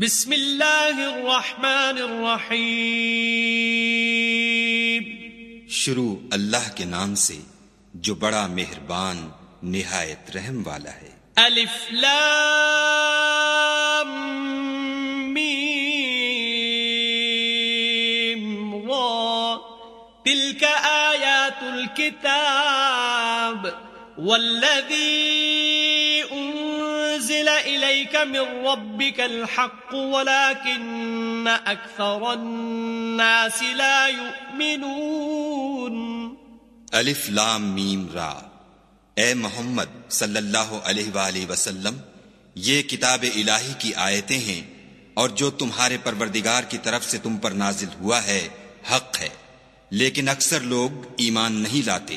بسم اللہ الرحمن الرحیم۔ شروع اللہ کے نام سے جو بڑا مہربان نہایت رحم والا ہے۔ الف لام میم را۔ تلك آیات الكتاب والذی انزل الیک من ربک الحق ولكن اکثر الناس لا یؤمنون الف لام میم را. اے محمد صلی اللہ علیہ وآلہ وسلم، یہ کتاب الہی کی آیتیں ہیں اور جو تمہارے پروردگار کی طرف سے تم پر نازل ہوا ہے، حق ہے۔ لیکن اکثر لوگ ایمان نہیں لاتے۔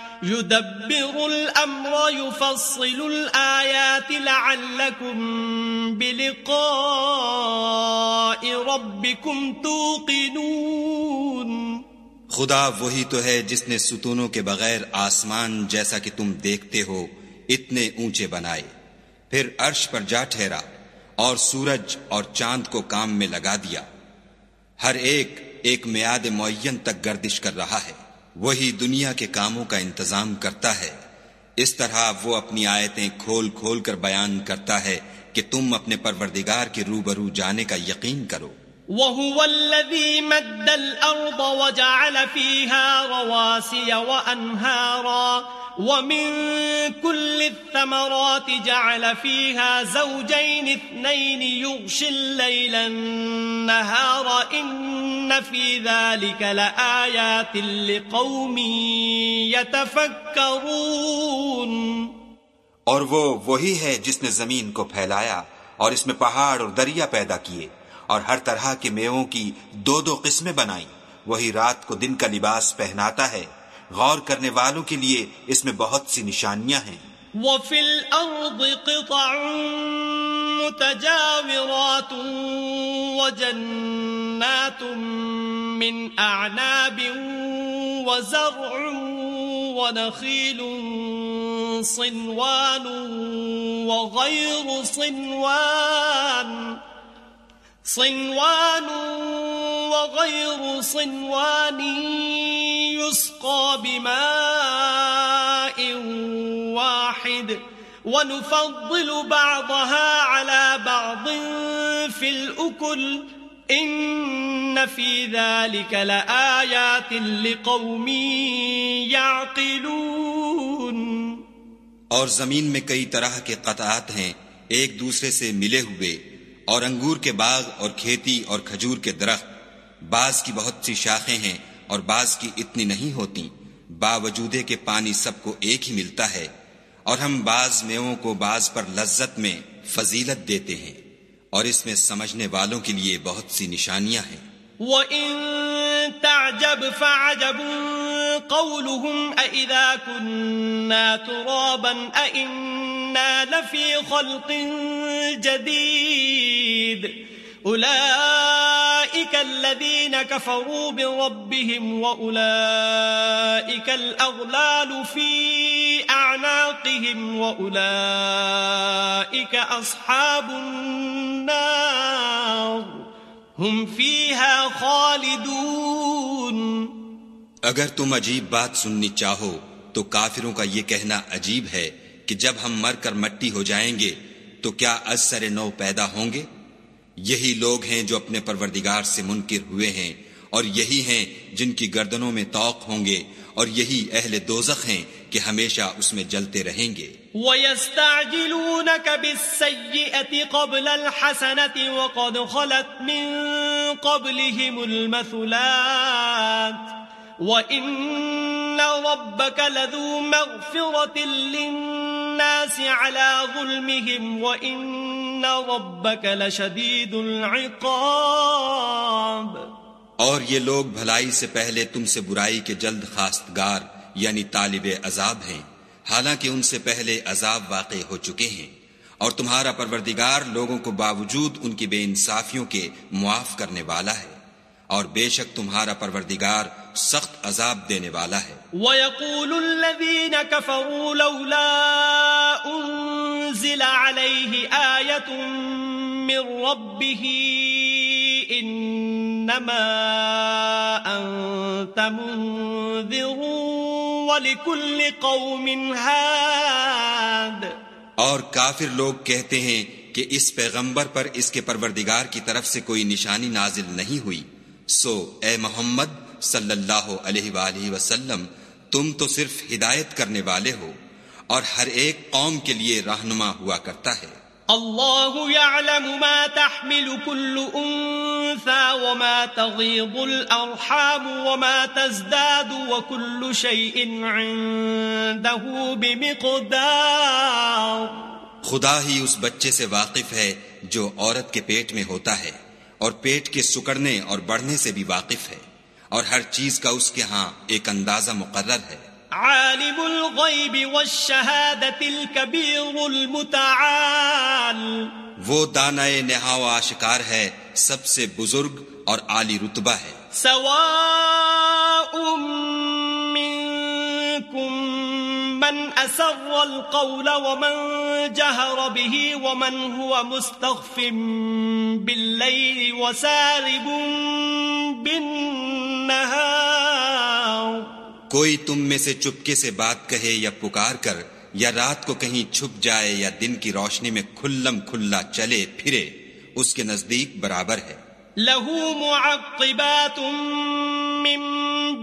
يدبر الأمر، يفصل الآيات لعلكم بلقاء ربكم توقنون. خدا وہی تو ہے جس نے ستونوں کے بغیر آسمان جیسا کہ تم دیکھتے ہو اتنے اونچے بنائے۔ پھر عرش پر جا ٹھہرا اور سورج اور چاند کو کام میں لگا دیا۔ ہر ایک ایک میاد معین تک گردش کر رہا ہے۔ وہی دنیا کے کاموں کا انتظام کرتا ہے۔ اس طرح وہ اپنی آیتیں کھول کھول کر بیان کرتا ہے کہ تم اپنے پروردگار کے روبرو جانے کا یقین کرو۔ وَهُوَ الَّذِي مَدَّ الْأَرْضَ وَجَعَلَ فِيهَا رَوَاسِيَ وَأَنْهَارًا۔ ومن كل الثمرات جعل فيها زوجين اثنين يغشي الليل النهار إن في ذلك لآيات لقوم يتفكرون اور وہ وہی ہے جس نے زمین کو پھیلایا اور اس میں پہاڑ اور دریا پیدا کیے اور ہر طرح کے میووں کی دو دو قسمیں بنائی وہی رات کو دن کا لباس پہناتا ہے۔ غور کرنے والوں کے لیے اس میں بہت سی نشانیاں ہیں۔ وفي الأرض قطع متجاورات وجنات من أعناب وزرع ونخيل صنوان وغير صنوان صنوان وغير صنوان يسقى بماء واحد ونفضل بعضها على بعض في الأكل إن في ذلك لآيات لقوم يعقلون اور زمین میں کئی طرح کے قطعات ہیں، ایک دوسرے سے ملے ہوئے، اور انگور کے باغ اور کھیتی اور کھجور کے درخت۔ بعض کی بہت سی شاخیں ہیں اور بعض کی اتنی نہیں ہوتی۔ باوجود کے پانی سب کو ایک ہی ملتا ہے، اور ہم بعض میووں کو بعض پر لذت میں فضیلت دیتے ہیں۔ اور اس میں سمجھنے والوں کے لیے بہت سی نشانیاں ہیں۔ وَإِن تَعْجَبْ فَعَجَبٌ قَوْلُهُمْ أَإِذَا كُنَّا تُرَابًا أَإِنَّا لَفِي خَلْقٍ جَدِيدٍ أُولَئِكَ الَّذِينَ كَفَرُوا بِرَبِّهِمْ وَأُولَئِكَ الْأَغْلَالُ فِي أَعْنَاقِهِمْ وَأُولَئِكَ أَصْحَابُ النَّارِ ہم فیہا خالدون اگر تم عجیب بات سننی چاہو تو کافروں کا یہ کہنا عجیب ہے کہ جب ہم مر کر مٹی ہو جائیں گے تو کیا اثر نو پیدا ہوں گے؟ یہی لوگ ہیں جو اپنے پروردگار سے منکر ہوئے ہیں اور یہی ہیں جن کی گردنوں میں توق ہوں گے اور یہی اہل دوزخ ہیں کہ ہمیشہ اس میں جلتے رہیں گے۔ وَيَسْتَعْجِلُونَكَ بِالسَّيِّئَةِ قَبْلَ الْحَسَنَةِ وَقَدْ خَلَتْ مِن قَبْلِهِمُ الْمَثُلَاتِ وَإِنَّ رَبَّكَ لَذُو مَغْفِرَةٍ لِلنَّاسِ عَلَى ظُلْمِهِمْ وَإِنَّ رَبَّكَ لَشَدِيدُ الْعِقَابِ اور یہ لوگ بھلائی سے پہلے تم سے برائی کے جلد خواستگار یعنی طالب عذاب ہیں۔ حالانکہ ان سے پہلے عذاب واقع ہو چکے ہیں۔ اور تمہارا پروردگار لوگوں کو باوجود ان کی بے انصافیوں کے معاف کرنے والا ہے۔ اور بے شک تمہارا پروردگار سخت عذاب دینے والا ہے۔ وَيَقُولُ الَّذِينَ كَفَرُوا لَوْلَا أُنزِلَ عَلَيْهِ آيَةٌ مِّن رَبِّهِ إِنَّمَا أَنتَ مُنذِرٌ وَلِكُلِّ قَوْمٍ هَادٍ۔ اور کافر لوگ کہتے ہیں کہ اس پیغمبر پر اس کے پروردگار کی طرف سے کوئی نشانی نازل نہیں ہوئی۔ سو اے محمد صلی اللہ علیہ وآلہ وسلم تم تو صرف ہدایت کرنے والے ہو اور ہر ایک قوم کے لیے رہنما ہوا کرتا ہے۔ اللہ يعلم ما تحمل كل انثى وما تغيض الارحام وما تزداد وكل شيء عنده بمقدار۔ خدا ہی اس بچے سے واقف ہے جو عورت کے پیٹ میں ہوتا ہے اور پیٹ کے سکڑنے اور بڑھنے سے بھی واقف ہے۔ اور ہر چیز کا اس کے ہاں ایک اندازہ مقرر ہے۔ عالم الغیب والشہادت الكبیر المتعال۔ وہ دانائے نہاو آشکار ہے سب سے بزرگ اور عالی رتبہ ہے۔ سواء منکم من اسر القول ومن جهر به ومن هو مستغف بالليل وسارب بالنهار کوئی تم میں سے چپکے سے بات کہے یا پکار کر یا رات کو کہیں چھپ جائے یا دن کی روشنی میں کھلم کھلا چلے پھرے اس کے نزدیک برابر ہے۔ له معقبات من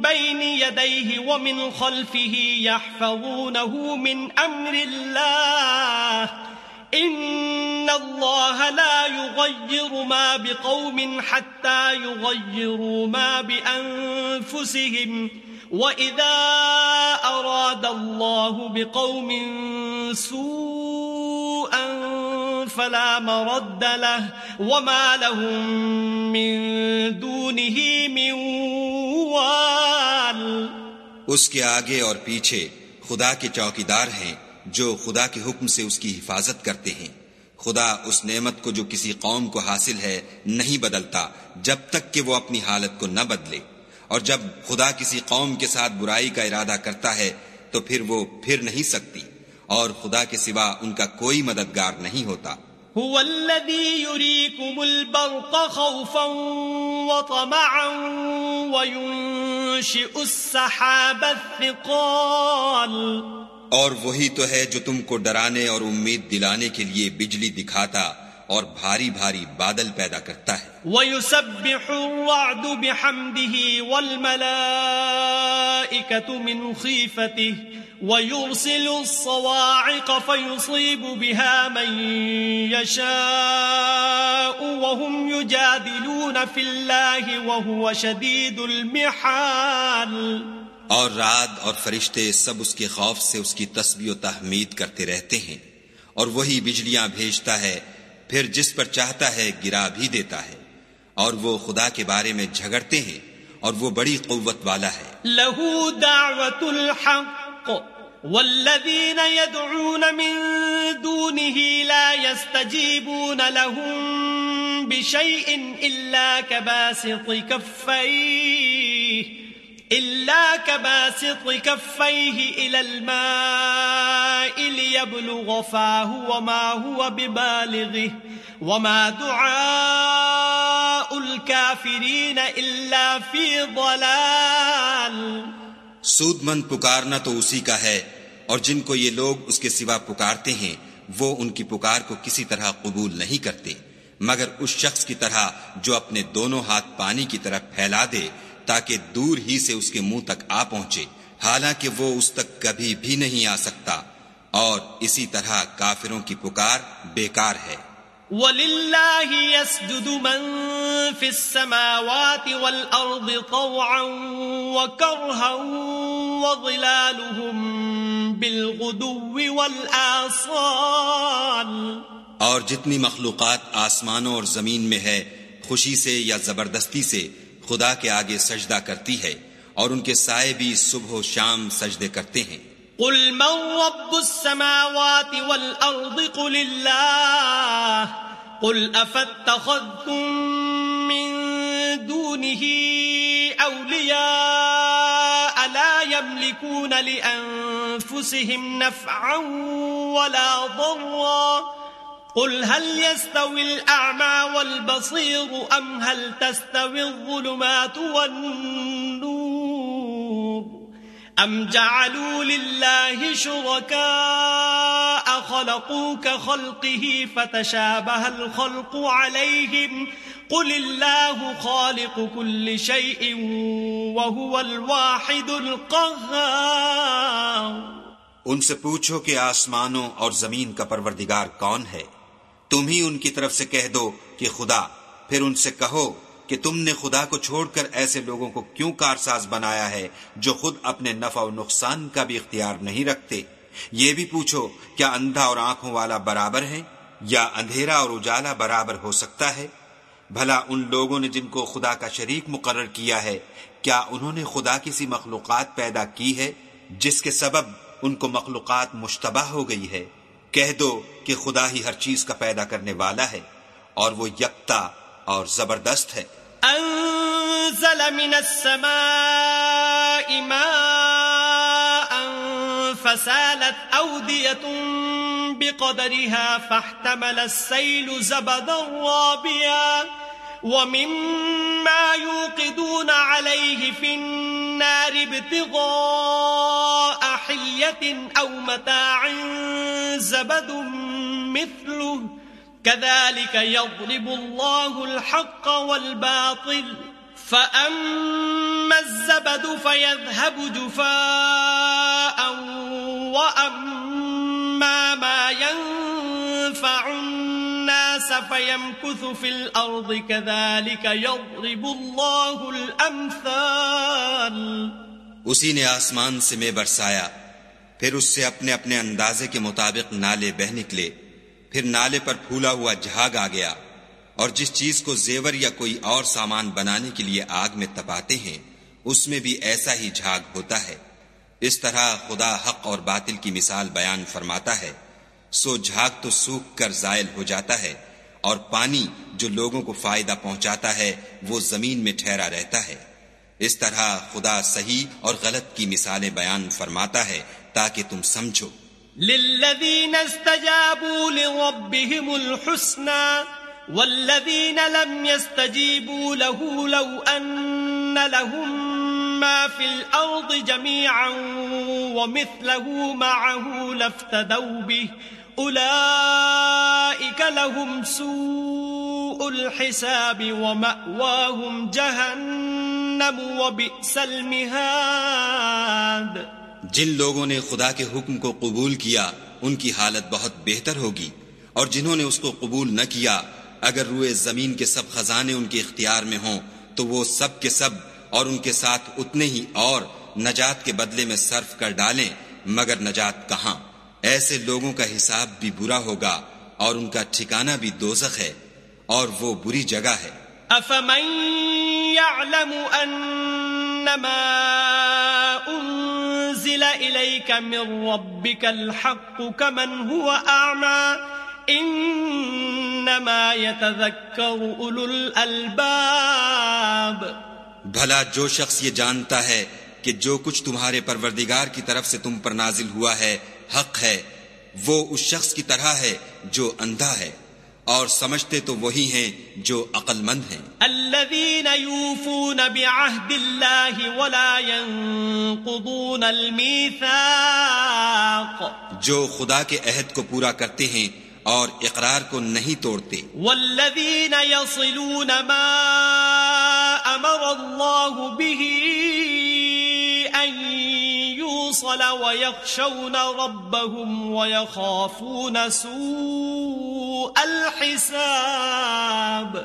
بين يديه ومن خلفه يحفظونه من أمر الله إن الله لا يغير ما بقوم حتى يغيروا ما بأنفسهم وَإِذَا أَرَادَ اللَّهُ بِقَوْمٍ سُوءًا فَلَا مَرَدَّ لَهُ وَمَا لَهُم مِّن دُونِهِ مِن وَالٍ اس کے آگے اور پیچھے خدا کے چوکیدار ہیں جو خدا کے حکم سے اس کی حفاظت کرتے ہیں۔ خدا اس نعمت کو جو کسی قوم کو حاصل ہے نہیں بدلتا، جب تک کہ وہ اپنی حالت کو نہ بدلے۔ اور جب خدا کسی قوم کے ساتھ برائی کا ارادہ کرتا ہے، تو پھر وہ پھر نہیں سکتی۔ اور خدا کے سوا ان کا کوئی مددگار نہیں ہوتا۔ هو الذي يريكم البرق خوفا وطمعا وينشئ السحاب الثقال۔ اور وہی تو ہے جو تم کو ڈرانے اور امید دلانے کے لیے بجلی دکھاتا اور بھاری بھاری بادل پیدا کرتا ہے۔ وَيُسَبِّحُ الرَّعْدُ بِحَمْدِهِ وَالْمَلَائِكَةُ مِنْ خِيفَتِهِ وَيُرْسِلُ الصَّوَاعِقَ فَيُصِيبُ بِهَا مَنْ يَشَاءُ وَهُمْ يُجَادِلُونَ فِي اللَّهِ وَهُوَ شَدِيدُ الْمِحَالِ اور رات اور فرشتے سب اس کے خوف سے اس کی تسبیح و تحمید کرتے رہتے ہیں اور وہی بجلیاں بھیجتا ہے، پھر جس پر چاہتا ہے گرا بھی دیتا ہے۔ اور وہ خدا کے بارے میں جھگڑتے ہیں اور وہ بڑی قوت والا ہے۔ لہو دعوت الحق والذین يدعون من دونه لا يستجيبون لهم بشيء إلا كباسط كفيه إلا كباسط كفيه إلى الماء ليبلغ فاه وما هو ببالغه وما دعاء الكافرين إلا في ضلال. سود مند پکارنا تو اسی کا ہے، اور جن کو یہ لوگ اس کے سوا پکارتے ہیں، وہ ان کی پکار کو کسی طرح قبول نہیں کرتے، مگر اس شخص کی طرح جو اپنے دونوں ہاتھ پانی کی طرف پھیلا دے تاکہ دور ہی سے اس کے منہ تک آ پہنچے۔ حالانکہ وہ اس تک کبھی بھی نہیں آ سکتا۔ اور اسی طرح کافروں کی پکار بیکار ہے۔ وَلِلَّهِ يَسْجُدُ مَن فِي السَّمَاوَاتِ وَالْأَرْضِ طَوْعًا وَكَرْهًا وَظِلَالُهُم بِالْغُدُوِّ وَالْآصَالِ اور جتنی مخلوقات آسمانوں اور زمین میں ہے خوشی سے یا زبردستی سے خدا کے آگے سجدہ کرتی ہے اور ان کے سائے بھی صبح و شام سجدے کرتے ہیں۔ قل من رب السماوات والأرض قل الله قل أفاتخذتم من دونه أولياء لا يملكون لأنفسهم نفعا ولا ضرا قل هل يستوي الأعمى والبصير أم هل تستوي الظلمات والنور أم جعلوا لله شركاء خلقوا كخلقه فتشابه الخلق عليهم قل الله خالق كل شيء وهو الواحد القهار ان سے پوچھو کہ آسمانوں اور زمین کا پروردگار کون ہے؟ تم ہی ان کی طرف سے کہہ دو کہ خدا، پھر ان سے کہو کہ تم نے خدا کو چھوڑ کر ایسے لوگوں کو کیوں کارساز بنایا ہے جو خود اپنے نفع و نقصان کا بھی اختیار نہیں رکھتے؟ یہ بھی پوچھو، کیا اندھا اور آنکھوں والا برابر ہے؟ یا اندھیرا اور اجالا برابر ہو سکتا ہے؟ بھلا ان لوگوں نے جن کو خدا کا شریک مقرر کیا ہے، کیا انہوں نے خدا کسی مخلوقات پیدا کی ہے، جس کے سبب ان کو مخلوقات مشتبہ ہو گئی ہے؟ کہہ دو کہ خدا ہی ہر چیز کا پیدا کرنے والا ہے اور وہ یکتا اور زبردست ہے۔ انزل من السماء ماء فسالت اودية بقدرها فاحتمل السيل زبدا رابيا ومما يوقدون عليه في النار ابتغاء أو متاع زبد مثله كذلك يضرب الله الحق والباطل فأما الزبد فيذهب جفاء وأما ما ينفع الناس فيمكث في الأرض كذلك يضرب الله الأمثال اسی نے آسمان سے میں برسایا پھر اس سے اپنے اپنے اندازے کے مطابق نالے بہ نکلے۔ پھر نالے پر پھولا ہوا جھاگ آ گیا اور جس چیز کو زیور یا کوئی اور سامان بنانے کے لیے آگ میں تپاتے ہیں، اس میں بھی ایسا ہی جھاگ ہوتا ہے۔ اس طرح خدا حق اور باطل کی مثال بیان فرماتا ہے۔ سو جھاگ تو سوکھ کر زائل ہو جاتا ہے اور پانی جو لوگوں کو فائدہ پہنچاتا ہے، وہ زمین میں ٹھہرا رہتا ہے۔ اس طرح خدا صحیح اور غلط کی مثالیں بیان فرماتا ہے تاکہ تم سمجھو۔ للذين استجابوا لربهم الحسنى والذين لم يستجيبوا له لو أن لهم ما في الأرض جميعا ومثله معه لافتدوا به أولئك لهم سوء الحساب ومأواهم جهنم وبئس المهاد۔ جن لوگوں نے خدا کے حکم کو قبول کیا، ان کی حالت بہت بہتر ہوگی۔ اور جنہوں نے اس کو قبول نہ کیا، اگر روئے زمین کے سب خزانے ان کے اختیار میں ہوں، تو وہ سب کے سب اور ان کے ساتھ اتنے ہی اور نجات کے بدلے میں صرف کر ڈالیں، مگر نجات کہاں؟ ایسے لوگوں کا حساب بھی برا ہوگا اور ان کا ٹھکانہ بھی دوزخ ہے اور وہ بری جگہ ہے۔ افمن يعلم انما انزل اليك من ربك الحق كمن هو اعمى انما يتذكر اولو الالباب۔ بھلا جو شخص یہ جانتا ہے کہ جو کچھ تمہارے پروردگار کی طرف سے تم پر نازل ہوا ہے حق ہے وہ اس شخص کی طرح ہے جو اندھا ہے اور سمجھتے تو وہی ہیں جو عقل مند ہیں۔ الذين يوفون بعهد الله ولا ينقضون الميثاق. جو خدا کے عہد کو پورا کرتے ہیں اور اقرار کو نہیں توڑتے۔ والذين يصلون ما امر الله به يوصل ويخشون ربهم ويخافون سوء الحساب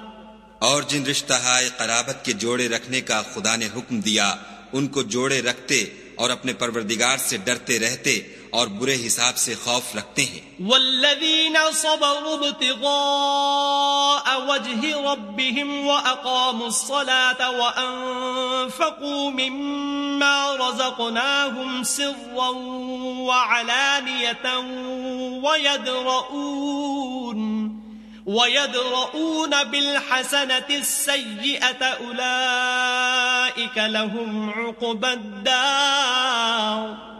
اور جن رشتہ ہائے قرابت کے جوڑے رکھنے کا خدا نے حکم دیا، ان کو جوڑے رکھتے اور اپنے پروردگار سے ڈرتے رہتے اور برے حساب سے خوف رکھتے ہیں۔ والذين صبروا ابتغاء وجه ربهم وأقاموا الصلاة وأنفقوا مما رزقناهم سرا وعلانية ويدرؤون ويدرؤون بالحسنة السيئة أولئك لهم عقب الدار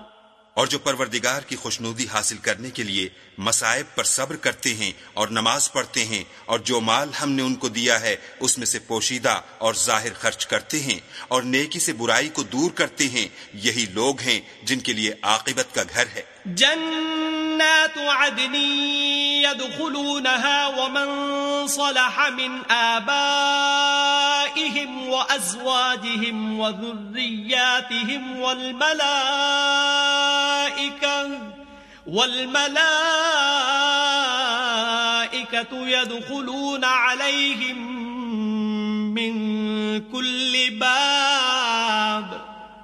اور جو پروردگار کی خوشنودی حاصل کرنے کے لیے مسائب پر صبر کرتے ہیں اور نماز پڑھتے ہیں اور جو مال ہم نے ان کو دیا ہے، اس میں سے پوشیدہ اور ظاہر خرچ کرتے ہیں اور نیکی سے برائی کو دور کرتے ہیں، یہی لوگ ہیں جن کے لیے عاقبت کا گھر ہے۔ جنات عدنی يدخلونها ومن صلح من آبائهم وأزواجهم وذرياتهم والملائكة والملائكة يدخلون عليهم من كل باب.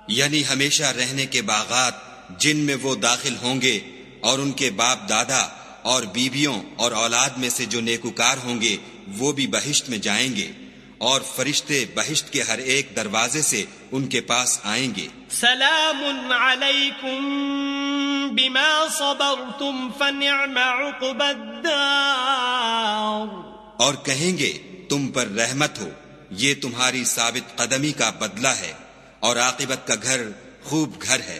یعنی ہمیشہ رہنے کے باغات جن میں وہ داخل ہوں گے اور ان کے باپ دادا اور بیویوں اور اولاد میں سے جو نیکوکار ہوں گے وہ بھی بہشت میں جائیں گے اور فرشتے بہشت کے ہر ایک دروازے سے ان کے پاس آئیں گے۔ سلام علیکم بما صبرتم فنعم عقب الدار۔ اور کہیں گے تم پر رحمت ہو یہ تمہاری ثابت قدمی کا بدلہ ہے اور عاقبت کا گھر خوب گھر ہے۔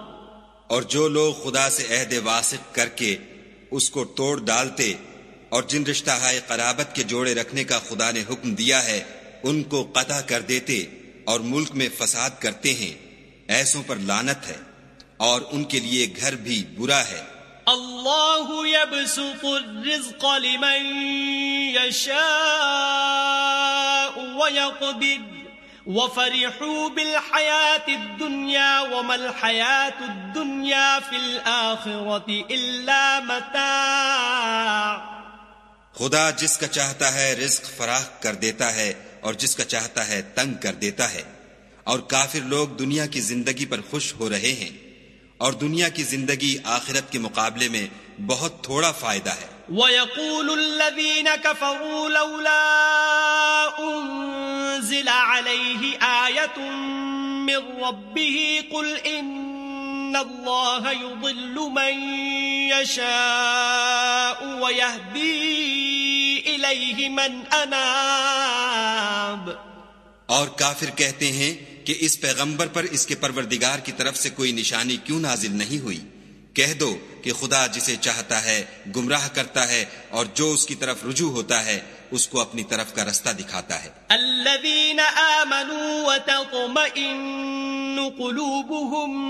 اور جو لوگ خدا سے عہد واسق کر کے اس کو توڑ ڈالتے اور جن رشتہ ہائے قرابت کے جوڑے رکھنے کا خدا نے حکم دیا ہے، ان کو قطع کر دیتے اور ملک میں فساد کرتے ہیں۔ ایسوں پر لانت ہے اور ان کے لیے گھر بھی برا ہے۔ اللہ يبسط الرزق لمن ويقدر وفرحوا بالحياة الدنيا وما الحياة الدنيا في الآخرة إلا متاع. خدا جس کا چاہتا ہے رزق فراخ کر دیتا ہے اور جس کا چاہتا ہے تنگ کر دیتا ہے۔ اور کافر لوگ دنیا کی زندگی پر خوش ہو رہے ہیں۔ اور دنیا کی زندگی آخرت کے مقابلے میں بہت تھوڑا فائدہ ہے۔ وَيَقُولُ الَّذِينَ كَفَرُوا لَوْلَا أُنزِلَ عَلَيْهِ آيَةٌ مِّن رَّبِّهِ قُلْ إِنَّ اللَّهَ يُضِلُّ مَن يَشَاءُ وَيَهْدِي إِلَيْهِ مَنْ أَنَابَ۔ اور کافر کہتے ہیں کہ اس پیغمبر پر اس کے پروردگار کی طرف سے کوئی نشانی کیوں نازل نہیں ہوئی؟ کہہ دو کہ خدا جسے چاہتا ہے گمراہ کرتا ہے اور جو اس کی طرف رجوع ہوتا ہے اس کو اپنی طرف کا رستہ دکھاتا ہے۔ الذين آمنوا وتطمئن قلوبهم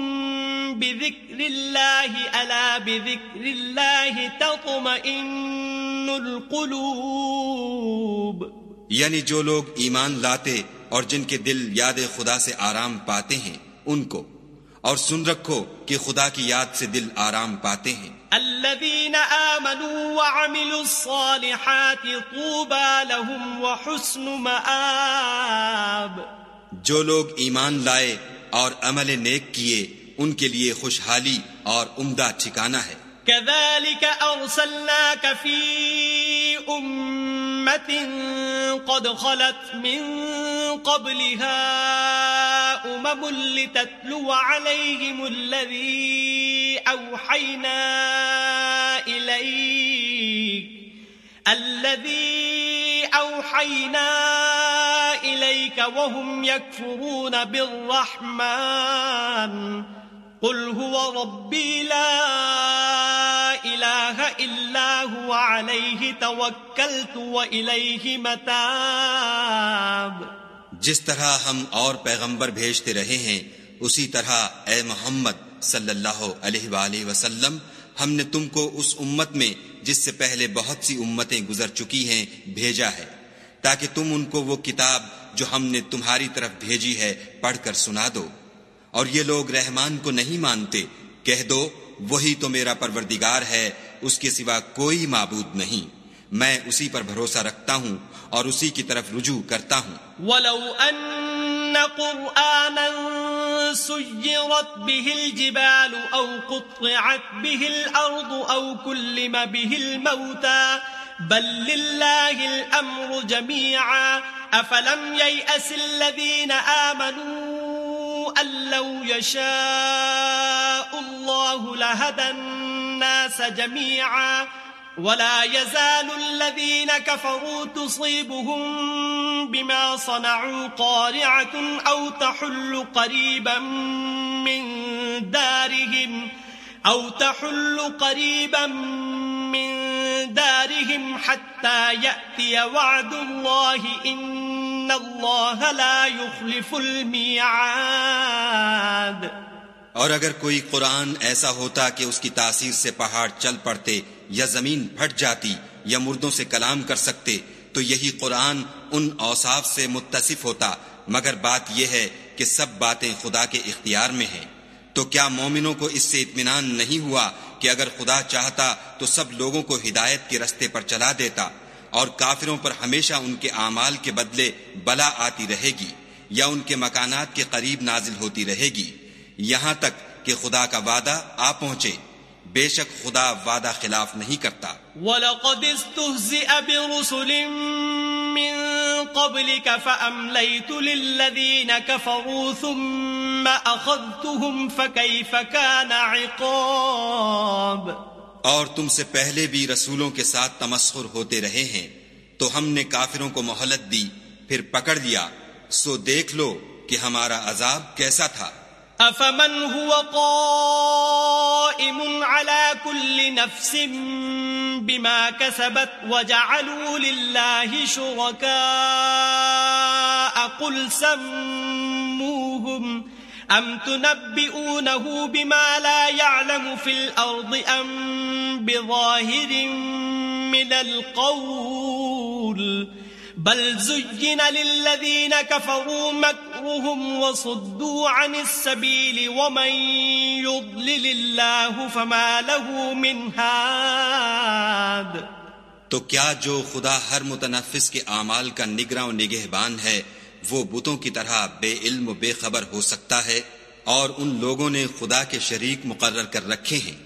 بذكر الله ألا بذكر الله تطمئن القلوب۔ یعنی جو لوگ ایمان لاتے اور جن کے دل یاد خدا سے آرام پاتے ہیں ان کو اور سن رکھو کہ خدا کی یاد سے دل آرام پاتے ہیں۔ الذين آمنوا وعملوا الصالحات طوبى لهم وحسن مآب۔ جو لوگ ایمان لائے اور عمل نیک کیے ان کے لیے خوشحالی اور عمدہ ٹھکانہ ہے۔ كذلك أرسلناك في أمة قد خلت من قبلها أمم لتتلو عليهم الذي أوحينا إليك. الذي أوحينا إليك وهم يكفرون بالرحمن. قل هو ربي لا إله إلا هو. عليه توكلت وإليه متاب. جس طرح ہم اور پیغمبر بھیجتے رہے ہیں، اسی طرح اے محمد صلی اللہ علیہ وآلہ وسلم، ہم نے تم کو اس امت میں، جس سے پہلے بہت سی امتیں گزر چکی ہیں، بھیجا ہے۔ تاکہ تم ان کو وہ کتاب جو ہم نے تمہاری طرف بھیجی ہے، پڑھ کر سنا دو۔ اور یہ لوگ رحمان کو نہیں مانتے، کہہ دو، وہی تو میرا پروردگار ہے، اس کے سوا کوئی معبود نہیں۔ میں اسی پر بھروسہ رکھتا ہوں اور اسی کی طرف رجوع کرتا ہوں۔ ولو ان قرآنا سيرت به الجبال او قطعت به الارض او كلم به الموتى بل لله الامر جميعا افلم ييأس الذين آمنوا ان لو يشاء الله لهدى الناس جميعا ولا يزال الذين كفروا تصيبهم بما صنعوا قارعة أو تحل قريبا من دارهم أو تحل قريبا من دارهم حتى يأتي وعد الله إن الله لا يخلف الميعاد. اور اگر کوئی قرآن ایسا ہوتا کہ اس کی تاثیر سے پہاڑ چل پڑتے یا زمین پھٹ جاتی یا مردوں سے کلام کر سکتے، تو یہی قرآن ان اوصاف سے متصف ہوتا۔ مگر بات یہ ہے کہ سب باتیں خدا کے اختیار میں ہیں۔ تو کیا مومنوں کو اس سے اطمینان نہیں ہوا کہ اگر خدا چاہتا تو سب لوگوں کو ہدایت کے رستے پر چلا دیتا، اور کافروں پر ہمیشہ ان کے اعمال کے بدلے بلا آتی رہے گی یا ان کے مکانات کے قریب نازل ہوتی رہے گی؟ یہاں تک کہ خدا کا وعدہ آ پہنچے۔ بے شک خدا وعدہ خلاف نہیں کرتا۔ وَلَقَدْ اسْتُهْزِئَ بِرُسُلٍ مِّن قَبْلِكَ فَأَمْلَيْتُ لِلَّذِينَ كَفَرُوا ثُمَّ أَخَذْتُهُمْ فَكَيْفَ كَانَ عِقَابِ اور تم سے پہلے بھی رسولوں کے ساتھ تمسخر ہوتے رہے ہیں تو ہم نے کافروں کو مہلت دی پھر پکڑ لیا سو دیکھ لو کہ ہمارا عذاب کیسا تھا۔ افمن هو قائم على كل نفس بما كسبت وجعلوا لله شركاء قل سموهم ام تنبئونه بما لا يعلم في الارض ام بظاهر من القول بل زين للذين كفروا مكرهم وصدوا عن السبيل ومن يضلل الله فما له من هاد. تو کیا جو خدا ہر متنفس کے اعمال کا نگراں و نگہبان ہے، وہ بتوں کی طرح بے علم و بے خبر ہو سکتا ہے؟ اور ان لوگوں نے خدا کے شریک مقرر کر رکھے ہیں۔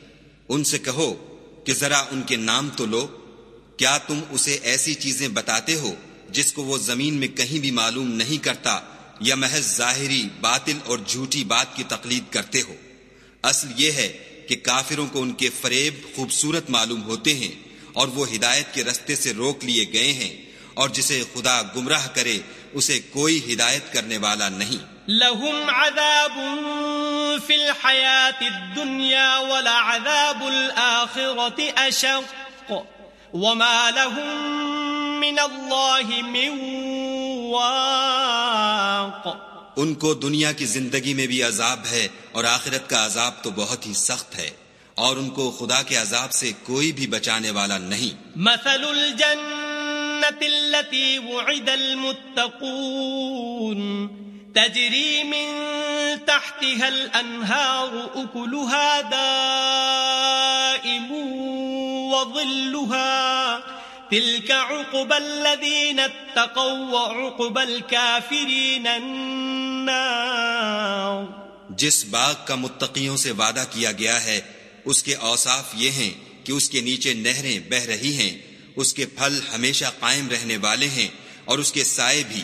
ان سے کہو کہ ذرا ان کے نام تو لو۔ کیا تم اسے ایسی چیزیں بتاتے ہو جس کو وہ زمین میں کہیں بھی معلوم نہیں کرتا یا محض ظاہری باطل اور جھوٹی بات کی تقلید کرتے ہو۔ اصل یہ ہے کہ کافروں کو ان کے فریب خوبصورت معلوم ہوتے ہیں اور وہ ہدایت کے رستے سے روک لیے گئے ہیں اور جسے خدا گمراہ کرے اسے کوئی ہدایت کرنے والا نہیں۔ لهم عذاب في الحياة الدنيا ولا عذاب الآخرة أشق وما لهم من اللہ من واق۔ ان کو دنیا کی زندگی میں بھی عذاب ہے اور آخرت کا عذاب تو بہت ہی سخت ہے اور ان کو خدا کے عذاب سے کوئی بھی بچانے والا نہیں۔ مثل الجنت التي وعد المتقون۔ تجري من تحتها الأنهار أكلها دائم۔ وظلها تلك عقب الذين اتقوا وعقب الكافرين النار. جس باغ کا متقیوں سے وعدہ کیا گیا ہے، اس کے اوصاف یہ ہیں کہ اس کے نیچے نہریں بہ رہی ہیں، اس کے پھل ہمیشہ قائم رہنے والے ہیں، اور اس کے سائے بھی۔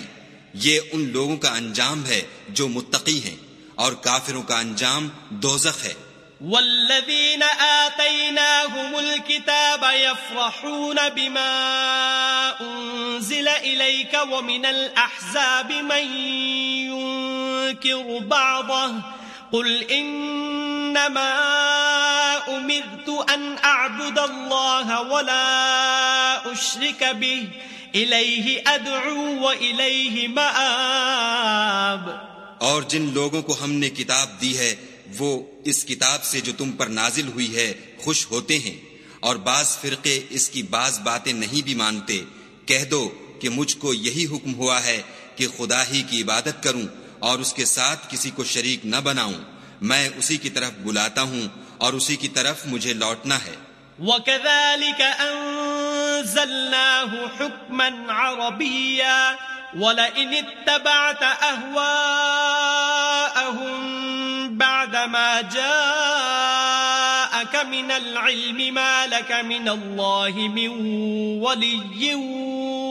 یہ ان لوگوں کا انجام ہے جو متقی ہیں، اور کافروں کا انجام دوزخ ہے۔ والذين آتيناهم الكتاب يفرحون بما أنزل إليك ومن الأحزاب من ينكر بعضه قل إنما أمرت أن أعبد الله ولا أشرك به إليه أدعو وإليه مآب اور جن لوگوں کو ہم نے کتاب دی ہے وہ اس کتاب سے جو تم پر نازل ہوئی ہے، خوش ہوتے ہیں۔ اور بعض فرقے اس کی بعض باتیں نہیں بھی مانتے۔ کہہ دو کہ مجھ کو یہی حکم ہوا ہے کہ خدا ہی کی عبادت کروں اور اس کے ساتھ کسی کو شریک نہ بناؤں۔ میں اسی کی طرف بلاتا ہوں اور اسی کی طرف مجھے لوٹنا ہے۔ وكذلك أنزلناه حكما عربيا ولئن اتبعت أهواءهم بعدما جاءك من العلم ما لك من الله من ولي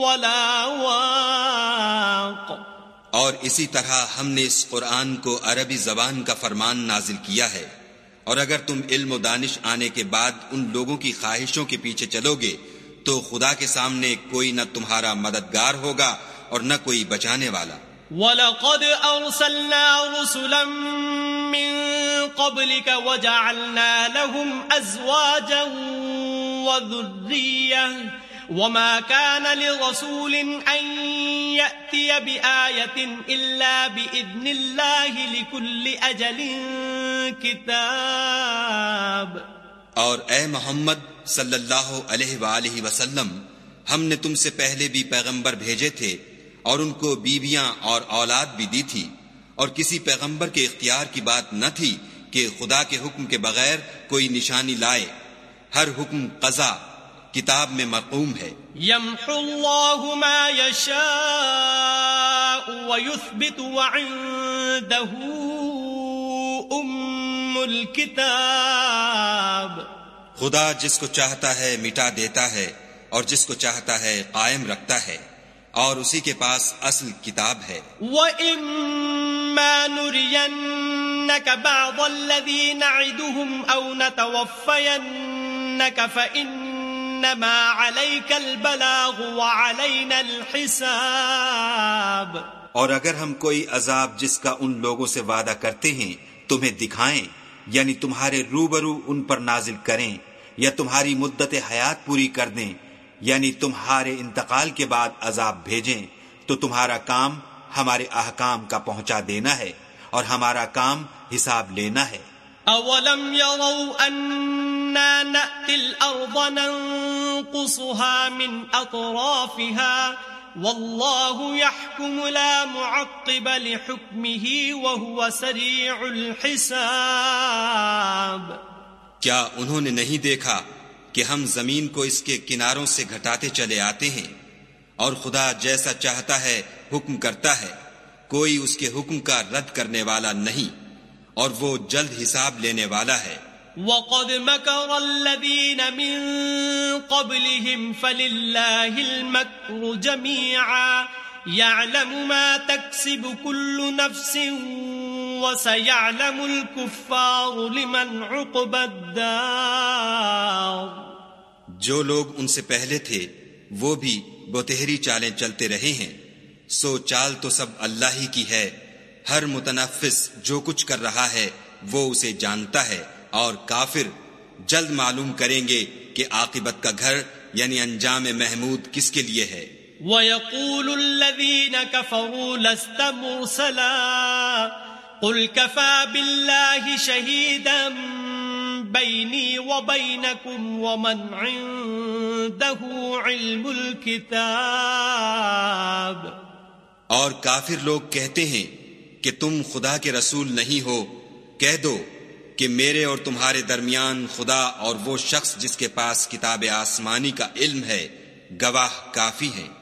ولا واق. اور اسی طرح ہم نے اس قرآن کو عربی زبان کا فرمان نازل کیا ہے۔ اور اگر تم علم و دانش آنے کے بعد ان لوگوں کی خواہشوں کے پیچھے چلو گے تو خدا کے سامنے کوئی نہ تمہارا مددگار ہوگا۔ اور نہ کوئی بچانے والا۔ وَلَقَدْ أَرْسَلْنَا رُسُلًا مِّن قَبْلِكَ وَجَعَلْنَا لَهُمْ أَزْوَاجًا وَذُرِّيَّةً وما كان لرسول أن يأتي بآية إلا بإذن الله لكل أجل كتاب۔ اور اے محمد صلی اللہ علیہ وآلہ وسلم ہم نے تم سے پہلے بھی پیغمبر بھیجے تھے اور ان کو بیویاں اور اولاد بھی دی تھی۔ اور کسی پیغمبر کے اختیار کی بات نہ تھی کہ خدا کے حکم کے بغیر کوئی نشانی لائے۔ ہر حکم قضا کتاب میں مقوم ہے۔ يمحو الله ما يشاء ويثبت وعنده أم الكتاب خدا جس کو چاہتا ہے مٹا دیتا ہے اور جس کو چاہتا ہے قائم رکھتا ہے۔ اور اسی کے پاس اصل کتاب ہے۔ وَإِمَّا نُرِيَنَّكَ بَعْضَ الَّذِي نَعِدُهُمْ أَوْ نَتَوَفَّيَنَّكَ فَإِنَّ انما عليك البلاغ وعلينا الحساب۔ اور اگر ہم کوئی عذاب جس کا ان لوگوں سے وعدہ کرتے ہیں تمہیں دکھائیں یعنی تمہارے روبرو ان پر نازل کریں یا تمہاری مدت حیات پوری کر دیں یعنی تمہارے انتقال کے بعد عذاب بھیجیں تو تمہارا کام ہمارے احکام کا پہنچا دینا ہے اور ہمارا کام حساب لینا ہے۔ اولم يروا اننا نأتي الارض ننقصها من اطرافها والله يحكم لا معقب لحكمه وهو سريع الحساب۔ کیا انہوں نے نہیں دیکھا کہ ہم زمین کو اس کے کناروں سے گھٹاتے چلے آتے ہیں اور خدا جیسا چاہتا ہے حکم کرتا ہے، کوئی اس کے حکم کا رد کرنے والا نہیں اور وہ جلد حساب لینے والا ہے۔ وقد مكر الذين من قبلهم فلله المكر جميعا يعلم ما تكسب كل نفس وسيعلم الكفار لمن عقب الدار۔ جو لوگ ان سے پہلے تھے، وہ بھی بتہری چالیں چلتے رہے ہیں۔ سو چال تو سب اللہ ہی کی ہے۔ ہر متنفس جو کچھ کر رہا ہے، وہ اسے جانتا ہے۔ اور کافر جلد معلوم کریں گے کہ عاقبت کا گھر یعنی انجام محمود کس کے لیے ہے۔ وَيَقُولُ الَّذِينَ كَفَرُوا لَسْتَ مُرْسَلًا قُلْ كَفَى بِاللَّهِ شَهِيدًا بَيْنِي وَبَيْنَكُمْ وَمَنْ عِنْدَهُ عِلْمُ الْكِتَابِ اور کافر لوگ کہتے ہیں کہ تم خدا کے رسول نہیں ہو۔ کہہ دو کہ میرے اور تمہارے درمیان خدا اور وہ شخص جس کے پاس کتاب آسمانی کا علم ہے، گواہ کافی ہیں۔